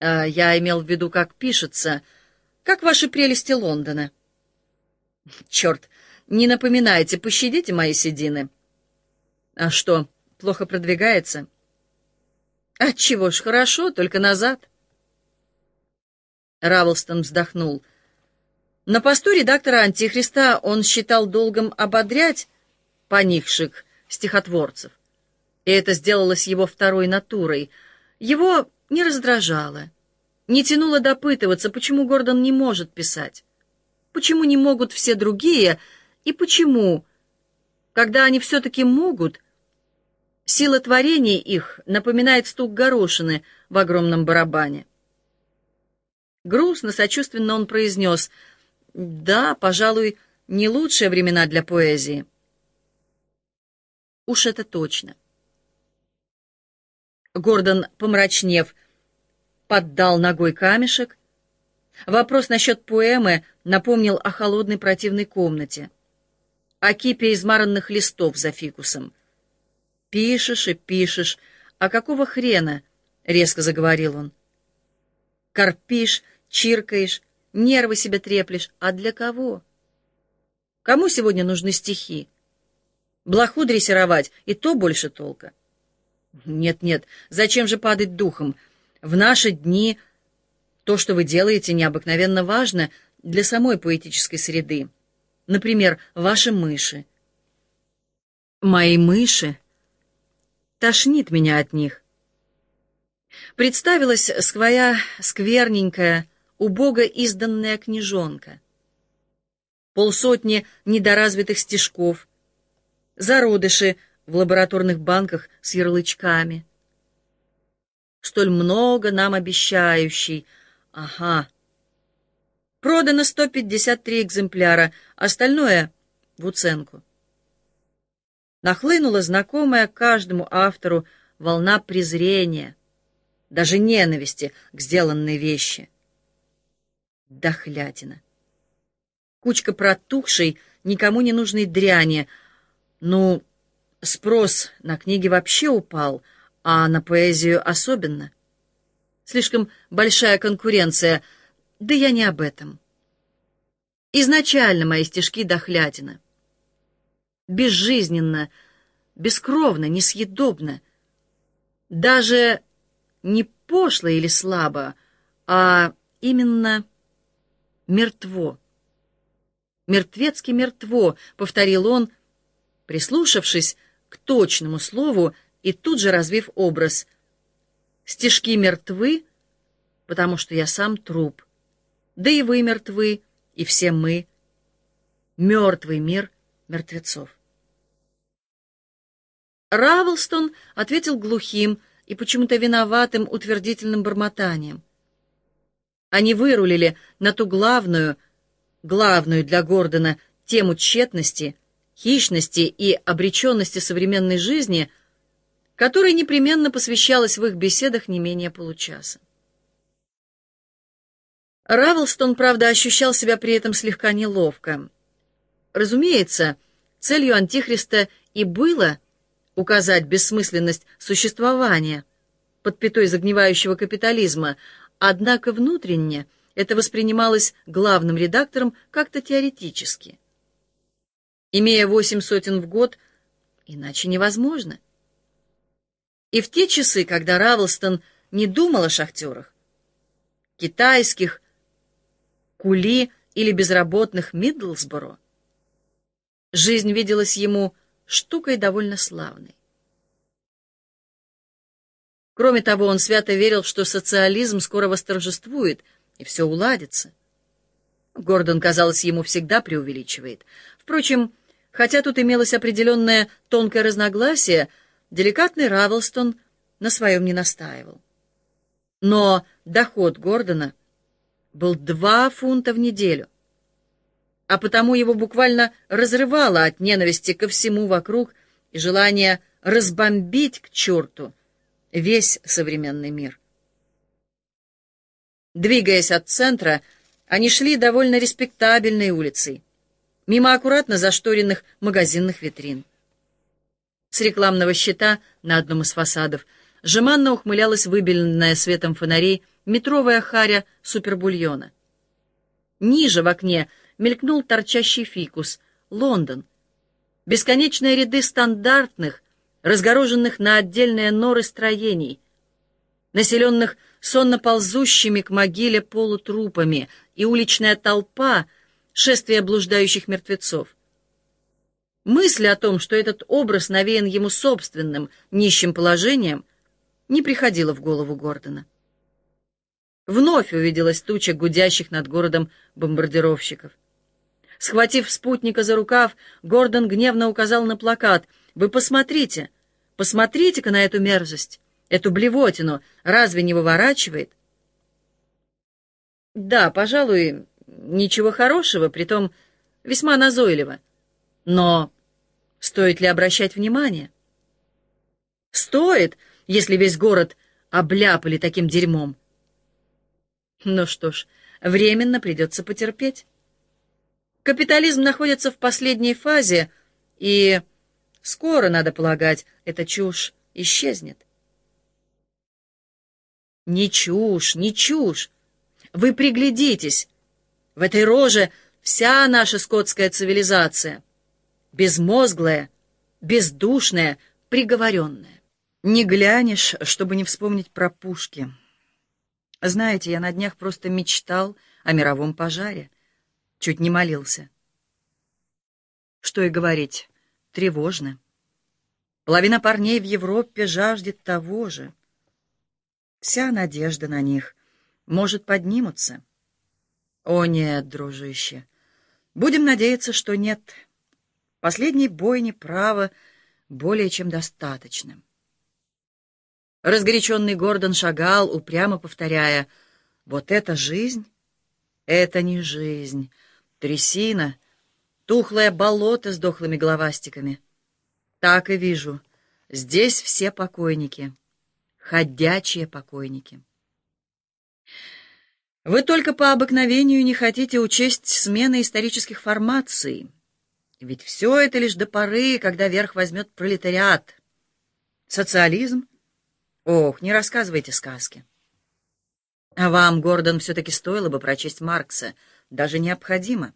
Э, я имел в виду, как пишется. Как ваши прелести Лондона? Черт, не напоминайте, пощадите мои седины. А что, плохо продвигается? Отчего ж, хорошо, только назад. Равлстон вздохнул. На посту редактора «Антихриста» он считал долгом ободрять поникших стихотворцев, и это сделалось его второй натурой. Его не раздражало, не тянуло допытываться, почему Гордон не может писать, почему не могут все другие, и почему, когда они все-таки могут, сила творения их напоминает стук горошины в огромном барабане. Грустно, сочувственно он произнес, «Да, пожалуй, не лучшие времена для поэзии». Уж это точно. Гордон, помрачнев, поддал ногой камешек. Вопрос насчет поэмы напомнил о холодной противной комнате, о кипе измаранных листов за фикусом. «Пишешь и пишешь, а какого хрена?» — резко заговорил он. «Корпишь, чиркаешь, нервы себе треплешь. А для кого? Кому сегодня нужны стихи? Блоху дрессировать, и то больше толка. Нет-нет, зачем же падать духом? В наши дни то, что вы делаете, необыкновенно важно для самой поэтической среды. Например, ваши мыши. Мои мыши? Тошнит меня от них. Представилась своя скверненькая, убого изданная книжонка. Полсотни недоразвитых стежков, зародыши в лабораторных банках с ярлычками. Столь много нам обещающий. Ага. Продано 153 экземпляра, остальное — в уценку. Нахлынула знакомая каждому автору волна презрения, даже ненависти к сделанной вещи — Дохлятина. Кучка протухшей, никому не нужной дряни. Ну, спрос на книги вообще упал, а на поэзию особенно. Слишком большая конкуренция, да я не об этом. Изначально мои стишки дохлятина. Безжизненно, бескровно, несъедобно. Даже не пошло или слабо, а именно мертво. «Мертвецки мертво», — повторил он, прислушавшись к точному слову и тут же развив образ. «Стежки мертвы, потому что я сам труп. Да и вы мертвы, и все мы. Мертвый мир мертвецов». Равлстон ответил глухим и почему-то виноватым утвердительным бормотанием. Они вырулили на ту главную, главную для Гордона тему тщетности, хищности и обреченности современной жизни, которой непременно посвящалась в их беседах не менее получаса. Равелстон, правда, ощущал себя при этом слегка неловко. Разумеется, целью Антихриста и было указать бессмысленность существования под пятой загнивающего капитализма, Однако внутренне это воспринималось главным редактором как-то теоретически. Имея восемь сотен в год, иначе невозможно. И в те часы, когда Равлстон не думал о шахтерах, китайских, кули или безработных Миддлсборо, жизнь виделась ему штукой довольно славной. Кроме того, он свято верил, что социализм скоро восторжествует, и все уладится. Гордон, казалось, ему всегда преувеличивает. Впрочем, хотя тут имелось определенное тонкое разногласие, деликатный Равелстон на своем не настаивал. Но доход Гордона был два фунта в неделю, а потому его буквально разрывало от ненависти ко всему вокруг и желания разбомбить к черту весь современный мир. Двигаясь от центра, они шли довольно респектабельной улицей, мимо аккуратно зашторенных магазинных витрин. С рекламного щита на одном из фасадов жеманно ухмылялась выбеленная светом фонарей метровая харя супербульона. Ниже в окне мелькнул торчащий фикус. Лондон. Бесконечные ряды стандартных, разгороженных на отдельные норы строений, населенных сонно ползущими к могиле полутрупами, и уличная толпа, шествие блуждающих мертвецов. Мысль о том, что этот образ навеян ему собственным нищим положением, не приходила в голову Гордона. Вновь увиделась туча гудящих над городом бомбардировщиков. Схватив спутника за рукав, Гордон гневно указал на плакат. «Вы посмотрите! Посмотрите-ка на эту мерзость! Эту блевотину! Разве не выворачивает?» «Да, пожалуй, ничего хорошего, притом весьма назойливо. Но стоит ли обращать внимание?» «Стоит, если весь город обляпали таким дерьмом. Ну что ж, временно придется потерпеть. Капитализм находится в последней фазе, и скоро, надо полагать, эта чушь исчезнет. Не чушь, не чушь. Вы приглядитесь. В этой роже вся наша скотская цивилизация. Безмозглая, бездушная, приговоренная. Не глянешь, чтобы не вспомнить про пушки. Знаете, я на днях просто мечтал о мировом пожаре. Чуть не молился. Что и говорить, тревожно. Половина парней в Европе жаждет того же. Вся надежда на них. Может, поднимутся? О нет, дружище. Будем надеяться, что нет. Последний бой неправо более чем достаточным. Разгоряченный Гордон шагал, упрямо повторяя, «Вот это жизнь? Это не жизнь. Трясина, тухлое болото с дохлыми головастиками. Так и вижу. Здесь все покойники. Ходячие покойники». Вы только по обыкновению не хотите учесть смены исторических формаций. Ведь все это лишь до поры, когда верх возьмет пролетариат. Социализм Ох, не рассказывайте сказки. А вам, Гордон, все-таки стоило бы прочесть Маркса. Даже необходимо.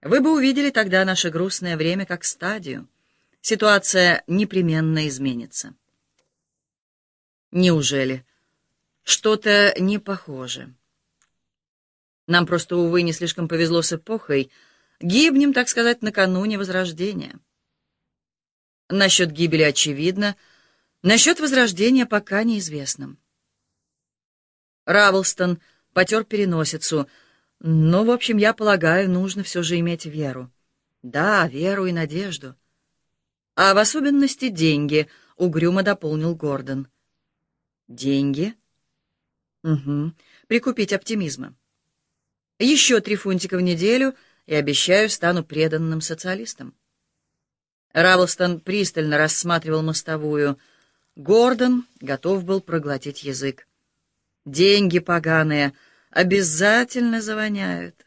Вы бы увидели тогда наше грустное время как стадию. Ситуация непременно изменится. Неужели? Что-то не похоже. Нам просто, увы, не слишком повезло с эпохой. Гибнем, так сказать, накануне Возрождения. Насчет гибели очевидно — Насчет возрождения пока неизвестно. Равлстон потер переносицу. Но, в общем, я полагаю, нужно все же иметь веру. Да, веру и надежду. А в особенности деньги, — угрюмо дополнил Гордон. Деньги? Угу. Прикупить оптимизма. Еще три фунтика в неделю, и, обещаю, стану преданным социалистом. Равлстон пристально рассматривал мостовую — Гордон готов был проглотить язык. Деньги поганые обязательно завоняют.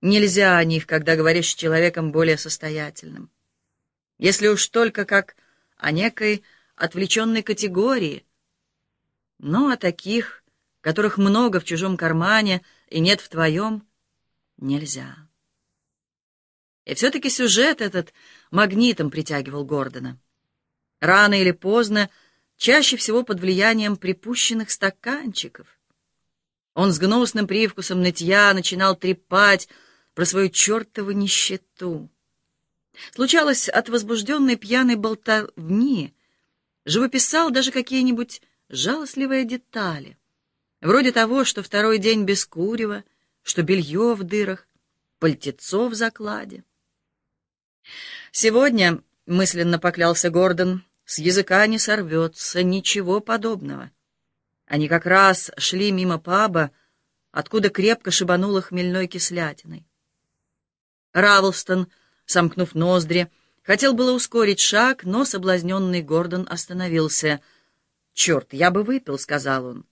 Нельзя о них, когда говоришь с человеком более состоятельным. Если уж только как о некой отвлеченной категории. Но о таких, которых много в чужом кармане и нет в твоем, нельзя. И все-таки сюжет этот магнитом притягивал Гордона. Рано или поздно, чаще всего под влиянием припущенных стаканчиков. Он с гнусным привкусом нытья начинал трепать про свою чертову нищету. Случалось, от возбужденной пьяной болтовни живописал даже какие-нибудь жалостливые детали, вроде того, что второй день без курева, что белье в дырах, пальтецо в закладе. Сегодня — мысленно поклялся Гордон. «С языка не сорвется, ничего подобного». Они как раз шли мимо паба, откуда крепко шибануло хмельной кислятиной. Равлстон, сомкнув ноздри, хотел было ускорить шаг, но соблазненный Гордон остановился. «Черт, я бы выпил», — сказал он.